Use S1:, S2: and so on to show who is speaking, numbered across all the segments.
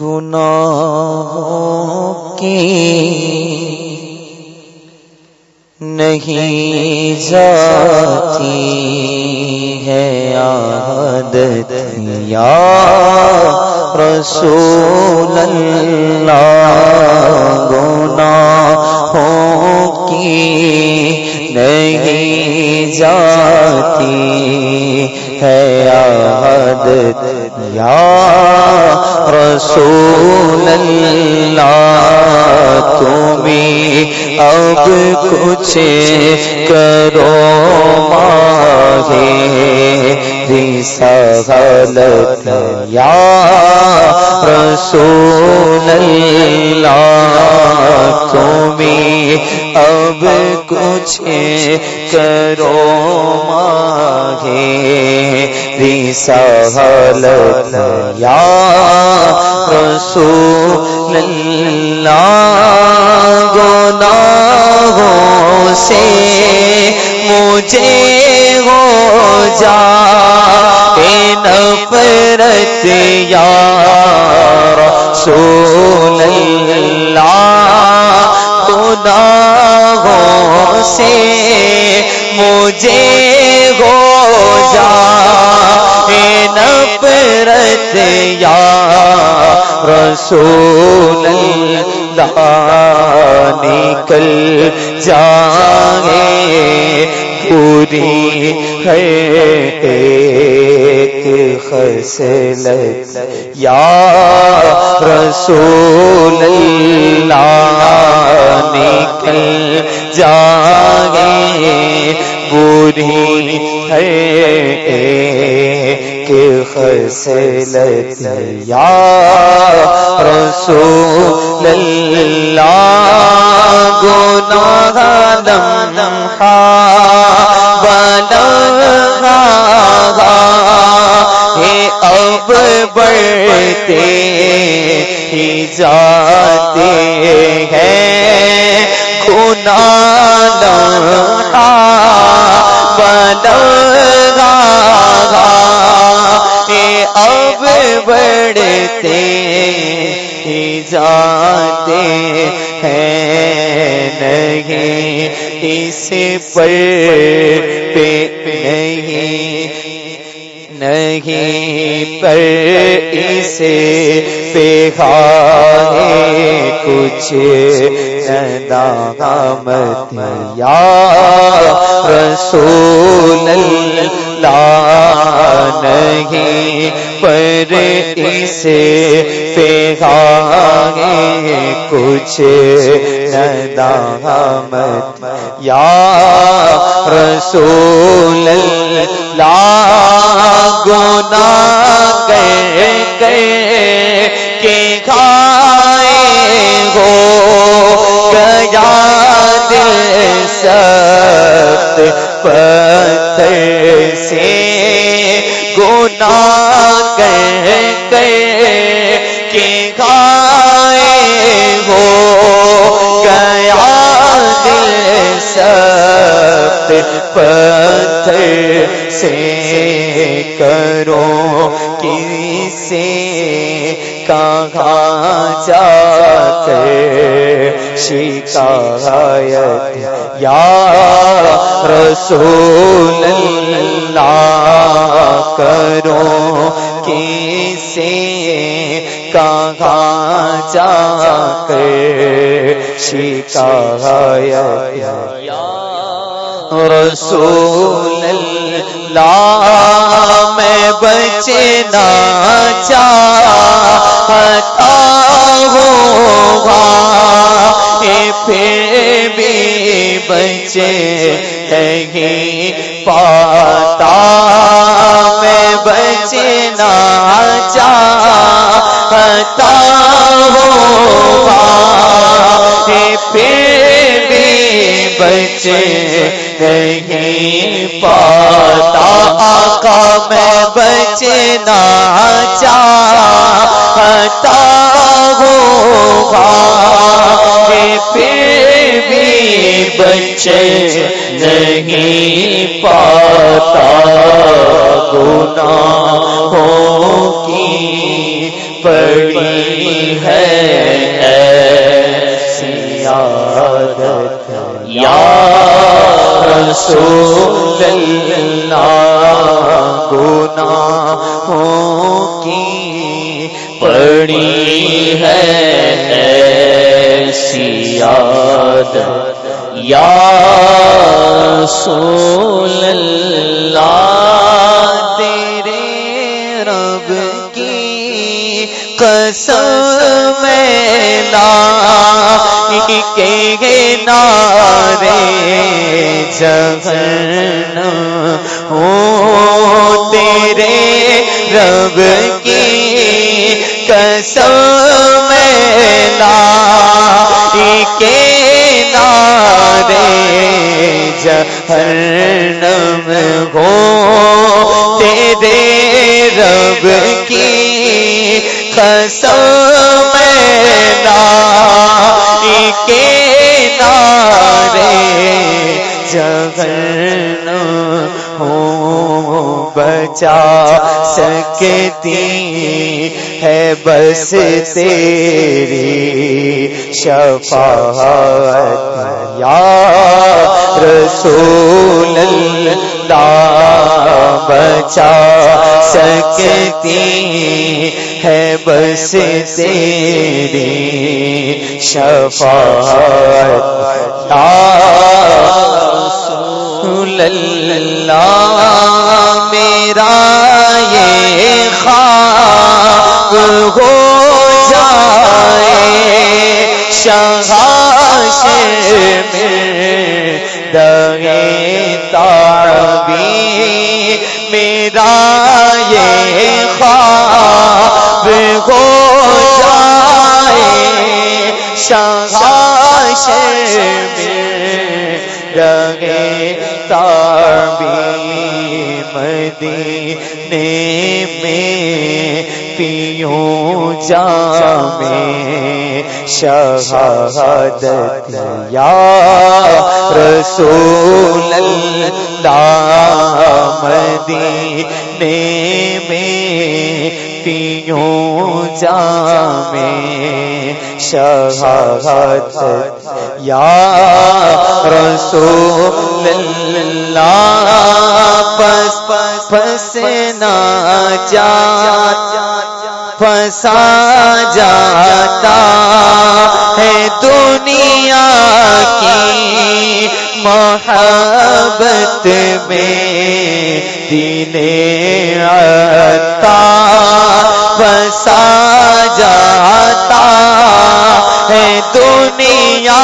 S1: گناہوں کی نہیں جاتی ہے عادت یا رسول اللہ اب کچھ کرو ماہے رسالت یا رسول اللہ تمہیں اب کچھ کرو ماہے رسالت یا رسول اللہ گناہوں سے مجھے ہو جا نفرت یا رسول اللہ، گناہوں سے مجھے ہو جا نفرت یا رسول اللہ۔ اللہ نکل جائے پوری ہے ایک خسلت یا رسول اللہ نکل جائے بری ہے کہ خسلت یا رسول اللہ گناہ دم دم اب بڑھتے ہی جاتے ہیں گناہ بڑھتے ہی جاتے ہیں نہیں، اس پر پہ نہیں نہیں پر اسے پیغام کچھ ندامت یا رسول اللہ۔ نہیں، پر اسے پیغام کچھ ندامت۔ یا رسول اللہ، گناہ کر کے کھائے ہو۔ گیا دل سخت پتھر گناہ کر کے کھائے ہو گیا دل سخت پتھر سے کرو کسے کہاں جا کر شکایت یا رسول اللہ کرو، کسے کہاں جا کر شکایت۔ یا رسول اللہ میں بچنا چاہتا ہوگا پھر بھی بچے نہیں پاتا میں بچنا چاہتا ہوگا پھر بھی بچے نہیں پاتا۔ آقا میں بچنا چاہتا ہوگا پھر بھی بچے نہیں پاتا۔ گناہوں پڑی ہے ایسی یا رسول اللہ گناہوں کی پڑی ہے ایسی عادت یا رسول قسم لا کے نارے جگن ہو تیرے رب کی قسم لا کے جہنم ہو تیرے رب کی کے نارے جگن ہو بچا سکتی ہے بس تیری شفاعت یا رسول اللہ بچا سکتی ہے بس تیری شفاعت۔ یا رسول اللہ میرا شہاش میں دگے تابی، میرا یہ خواب ہو جائے۔ شہاش میں دگے تابی، مدینے میں پیوں جام شہادت یا رسول اللہ مدینے میں پیوں جام شہادت یا رسول اللہ پس پس پس نہ جا پسا جاتا ہے دنیا کی محبت میں دین عطا پسا جاتا ہے دنیا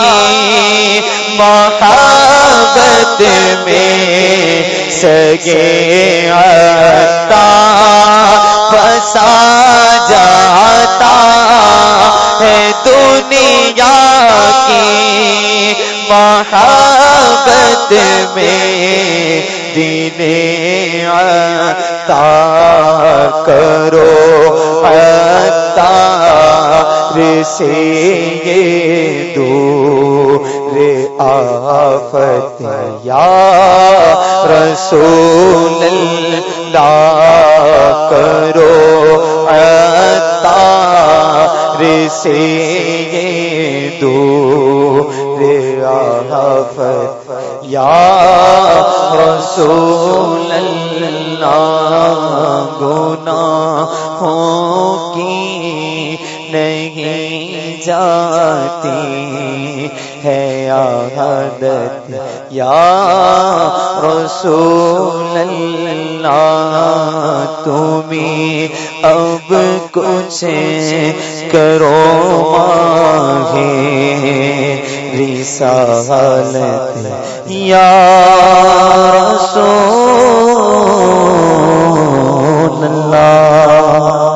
S1: کی محبت میں سگے عطا محبت میں دین عطا کرو، عطا سے یہ دو رے آفت یا رسول اللہ کرو، عطا سے یہ دو یا رسول اللہ، گناہوں کی نہیں جاتی ہے عادت یا رسول اللہ، تمہیں اب کچھ کرو ماہے رسالت یا رسول اللہ۔